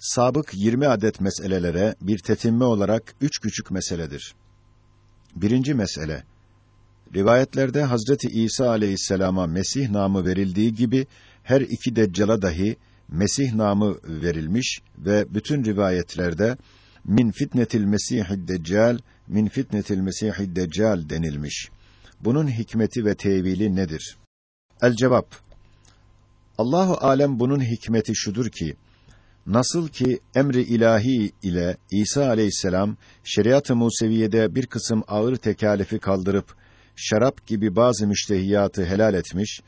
sabık 20 adet meselelere bir tetimme olarak üç küçük meseledir. Birinci mesele, rivayetlerde Hazreti İsa aleyhisselama Mesih namı verildiği gibi, her iki deccala dahi Mesih namı verilmiş ve bütün rivayetlerde min fitnetil mesihid deccal min fitnetil mesihid deccal denilmiş. Bunun hikmeti ve tevili nedir? El cevap Allahu alem bunun hikmeti şudur ki nasıl ki emri ilahi ile İsa aleyhisselam şeriat-ı Museviye'de bir kısım ağır tekalifi kaldırıp şarap gibi bazı müştehiyatı helal etmiş,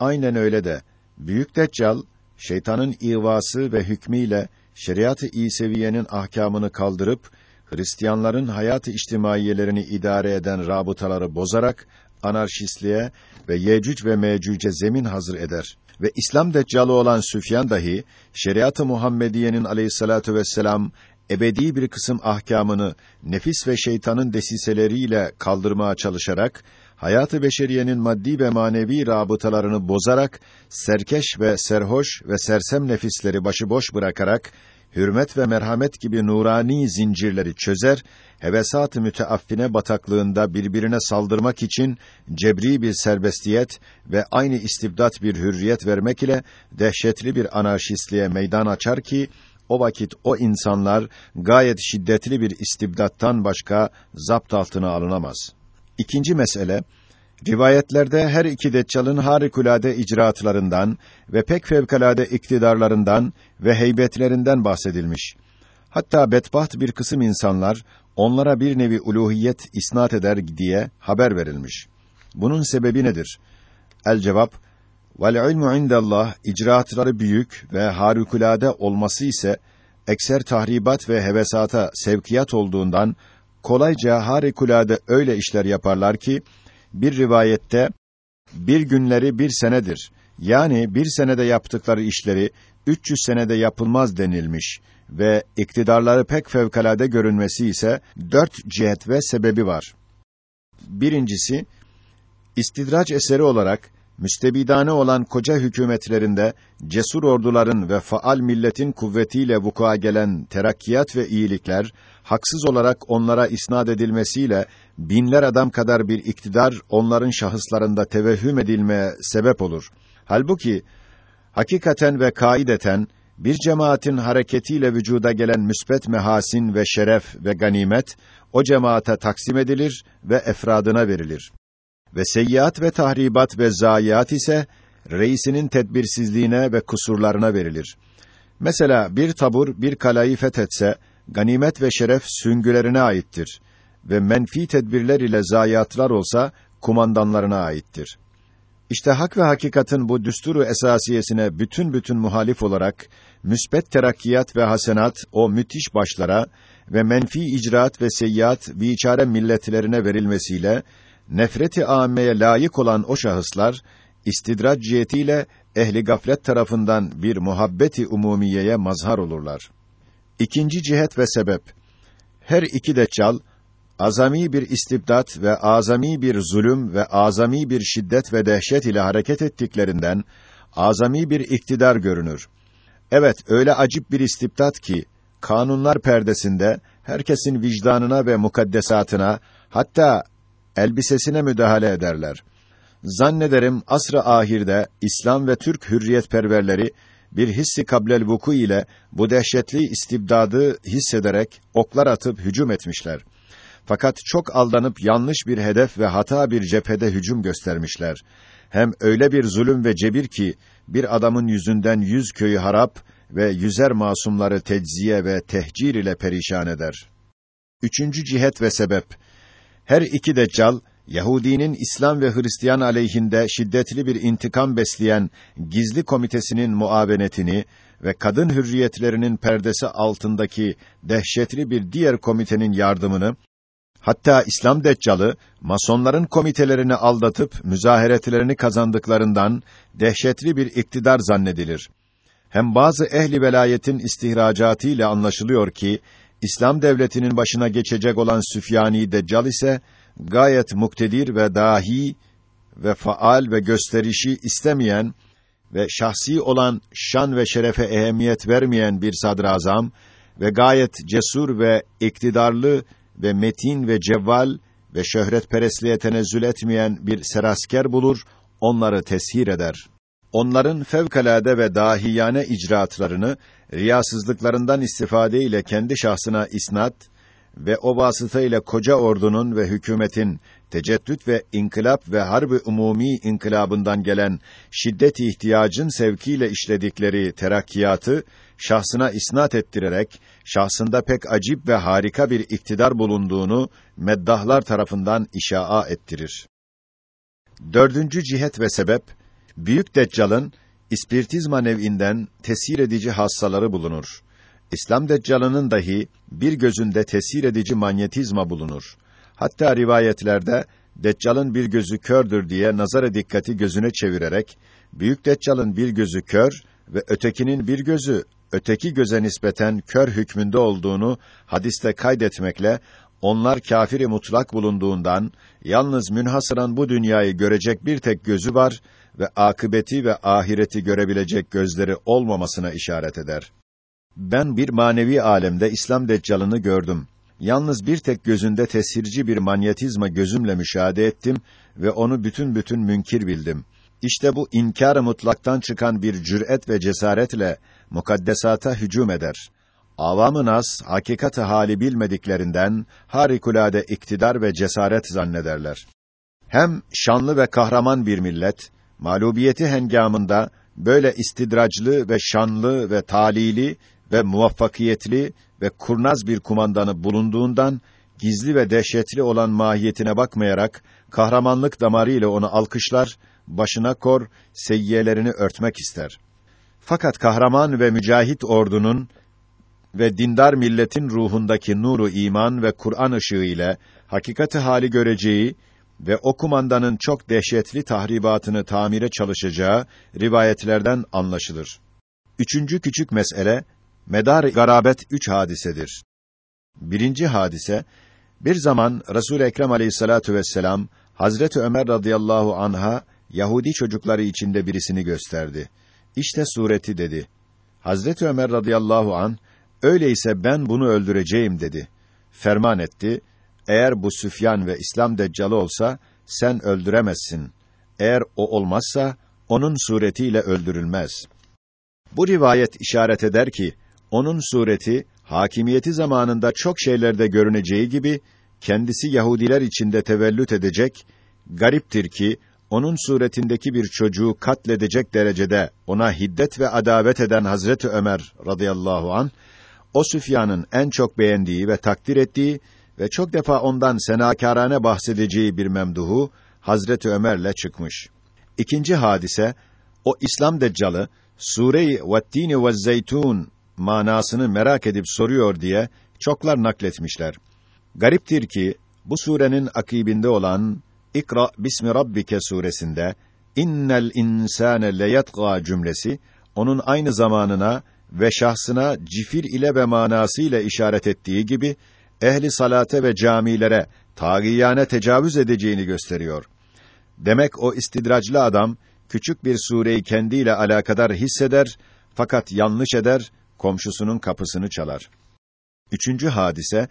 aynen öyle de büyük deccal şeytanın ivası ve hükmüyle şeriat-ı İseviye'nin ahkamını kaldırıp Hristiyanların hayat-ı içtimaiyelerini idare eden rabıtaları bozarak anarşistliğe ve Yecüc ve Mecüc'e zemin hazır eder ve İslam deccalı olan Süfyan dahi şeriat-ı Muhammediye'nin aleyhissalatu vesselam ebedi bir kısım ahkamını nefis ve şeytanın desiseleriyle kaldırmaya çalışarak hayatı beşeriyenin maddi ve manevi rabıtalarını bozarak serkeş ve serhoş ve sersem nefisleri başıboş bırakarak hürmet ve merhamet gibi nurani zincirleri çözer, hevesat-ı müteaffine bataklığında birbirine saldırmak için cebri bir serbestiyet ve aynı istibdat bir hürriyet vermek ile dehşetli bir anarşistliğe meydan açar ki o vakit o insanlar gayet şiddetli bir istibdattan başka zapt altına alınamaz. İkinci mesele Rivayetlerde her iki deccalın harikulade icraatlarından ve pek fevkalade iktidarlarından ve heybetlerinden bahsedilmiş. Hatta bedbaht bir kısım insanlar onlara bir nevi uluhiyet isnat eder diye haber verilmiş. Bunun sebebi nedir? El cevap Vel ilmu indallah icraatları büyük ve harikulade olması ise ekser tahribat ve hevesata sevkiyat olduğundan kolayca harikulade öyle işler yaparlar ki bir rivayette bir günleri bir senedir. Yani bir senede yaptıkları işleri 300 senede yapılmaz denilmiş ve iktidarları pek fevkalade görünmesi ise dört cihet ve sebebi var. Birincisi, istidraç eseri olarak müstebidane olan koca hükümetlerinde cesur orduların ve faal milletin kuvvetiyle vuku'a gelen terakkiyat ve iyilikler haksız olarak onlara isnad edilmesiyle binler adam kadar bir iktidar onların şahıslarında tevehhüm edilmeye sebep olur. Halbuki hakikaten ve kaideten bir cemaatin hareketiyle vücuda gelen müsbet mehasin ve şeref ve ganimet o cemaate taksim edilir ve efradına verilir. Ve seyyiat ve tahribat ve zayiat ise reisinin tedbirsizliğine ve kusurlarına verilir. Mesela bir tabur bir kalayı fethetse ganimet ve şeref süngülerine aittir ve menfi tedbirler ile zayiatlar olsa kumandanlarına aittir. İşte hak ve hakikatin bu düsturu esasiyesine bütün bütün muhalif olarak müsbet terakkiyat ve hasenat o müthiş başlara ve menfi icraat ve seyyiat biçare milletlerine verilmesiyle nefreti âmmeye layık olan o şahıslar istidrac cihetiyle ehli gaflet tarafından bir muhabbeti umumiyeye mazhar olurlar. İkinci cihet ve sebep her iki deccal azami bir istibdat ve azami bir zulüm ve azami bir şiddet ve dehşet ile hareket ettiklerinden azami bir iktidar görünür. Evet, öyle acip bir istibdat ki kanunlar perdesinde herkesin vicdanına ve mukaddesatına hatta elbisesine müdahale ederler. Zannederim asr-ı ahirde İslam ve Türk hürriyetperverleri bir hissi kablel vuku ile bu dehşetli istibdadı hissederek oklar atıp hücum etmişler. Fakat çok aldanıp yanlış bir hedef ve hata bir cephede hücum göstermişler. Hem öyle bir zulüm ve cebir ki bir adamın yüzünden yüz köyü harap ve yüzer masumları tecziye ve tehcir ile perişan eder. Üçüncü cihet ve sebep her iki deccal Yahudinin İslam ve Hristiyan aleyhinde şiddetli bir intikam besleyen gizli komitesinin muavenetini ve kadın hürriyetlerinin perdesi altındaki dehşetli bir diğer komitenin yardımını hatta İslam deccalı masonların komitelerini aldatıp müzaheretlerini kazandıklarından dehşetli bir iktidar zannedilir. Hem bazı ehli velayetin istihracatı ile anlaşılıyor ki İslam devletinin başına geçecek olan Süfyani Deccal ise gayet muktedir ve dahi ve faal ve gösterişi istemeyen ve şahsi olan şan ve şerefe ehemmiyet vermeyen bir sadrazam ve gayet cesur ve iktidarlı ve metin ve cevval ve şöhretperestliğe tenezzül etmeyen bir serasker bulur, onları teshir eder. Onların fevkalade ve dahiyane icraatlarını riyasızlıklarından istifade ile kendi şahsına isnat ve o vasıta ile koca ordunun ve hükümetin teceddüt ve inkılap ve harbi umumi inkılabından gelen şiddet ihtiyacın sevkiyle işledikleri terakkiyatı şahsına isnat ettirerek şahsında pek acip ve harika bir iktidar bulunduğunu meddahlar tarafından işaa ettirir. Dördüncü cihet ve sebep Büyük Deccal'ın ispirtizma nev'inden tesir edici hassaları bulunur. İslam Deccal'ının dahi bir gözünde tesir edici manyetizma bulunur. Hatta rivayetlerde Deccal'ın bir gözü kördür diye nazara dikkati gözüne çevirerek Büyük Deccal'ın bir gözü kör ve ötekinin bir gözü öteki göze nispeten kör hükmünde olduğunu hadiste kaydetmekle onlar kâfiri mutlak bulunduğundan yalnız münhasıran bu dünyayı görecek bir tek gözü var ve akıbeti ve ahireti görebilecek gözleri olmamasına işaret eder. Ben bir manevi alemde İslam deccalını gördüm. Yalnız bir tek gözünde tesirci bir manyetizma gözümle müşahede ettim ve onu bütün bütün münkir bildim. İşte bu inkar-ı mutlaktan çıkan bir cüret ve cesaretle mukaddesata hücum eder. Avam-ı nas hakikati hali bilmediklerinden harikulade iktidar ve cesaret zannederler. Hem şanlı ve kahraman bir millet mağlubiyeti hengamında böyle istidraclı ve şanlı ve talili ve muvaffakiyetli ve kurnaz bir kumandanı bulunduğundan gizli ve dehşetli olan mahiyetine bakmayarak kahramanlık damarı ile onu alkışlar, başına kor, seyyiyelerini örtmek ister. Fakat kahraman ve mücahit ordunun ve dindar milletin ruhundaki nuru iman ve Kur'an ışığı ile hakikati hali göreceği ve o kumandanın çok dehşetli tahribatını tamire çalışacağı rivayetlerden anlaşılır. Üçüncü küçük mesele medar garabet üç hadisedir. Birinci hadise bir zaman Resul Ekrem Aleyhissalatu vesselam Hazreti Ömer radıyallahu anha Yahudi çocukları içinde birisini gösterdi. İşte sureti dedi. Hazreti Ömer radıyallahu an öyleyse ben bunu öldüreceğim dedi. Ferman etti. Eğer bu Süfyan ve İslam deccalı olsa sen öldüremezsin. Eğer o olmazsa onun suretiyle öldürülmez. Bu rivayet işaret eder ki onun sureti hakimiyeti zamanında çok şeylerde görüneceği gibi kendisi Yahudiler içinde tevellüt edecek, gariptir ki onun suretindeki bir çocuğu katledecek derecede ona hiddet ve adavet eden Hazreti Ömer radıyallahu an o Süfyan'ın en çok beğendiği ve takdir ettiği ve çok defa ondan senakârane bahsedeceği bir memduhu Hazreti Ömer'le çıkmış. İkinci hadise o İslam deccalı Sure-i Vettini ve Zeytun manasını merak edip soruyor diye çoklar nakletmişler. Gariptir ki bu surenin akibinde olan İkra bismi rabbike suresinde innel insane leyatqa cümlesi onun aynı zamanına ve şahsına cifir ile ve manası ile işaret ettiği gibi ehli salate ve camilere tagiyane tecavüz edeceğini gösteriyor. Demek o istidraclı adam küçük bir sureyi kendiyle alakadar hisseder fakat yanlış eder, komşusunun kapısını çalar. Üçüncü hadise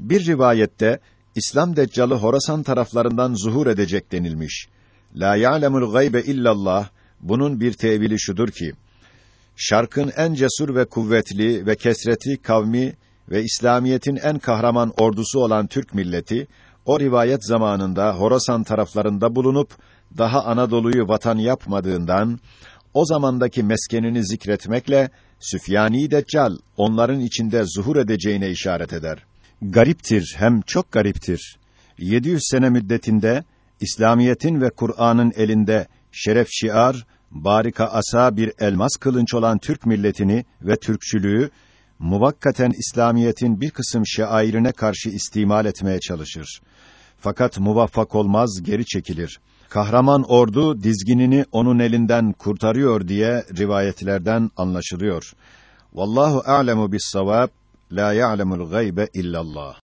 bir rivayette İslam deccalı Horasan taraflarından zuhur edecek denilmiş. La ya'lemul gaybe illallah bunun bir tevili şudur ki Şarkın en cesur ve kuvvetli ve kesreti kavmi ve İslamiyetin en kahraman ordusu olan Türk milleti o rivayet zamanında Horasan taraflarında bulunup daha Anadolu'yu vatan yapmadığından o zamandaki meskenini zikretmekle Süfyani Deccal onların içinde zuhur edeceğine işaret eder. Gariptir hem çok gariptir. 700 sene müddetinde İslamiyetin ve Kur'an'ın elinde şeref şiar, barika asa bir elmas kılınç olan Türk milletini ve Türkçülüğü muvakkaten İslamiyetin bir kısım şairine karşı istimal etmeye çalışır. Fakat muvaffak olmaz, geri çekilir. Kahraman ordu dizginini onun elinden kurtarıyor diye rivayetlerden anlaşılıyor. Vallahu a'lemu bis-savab, la ya'lemul gaybe illallah.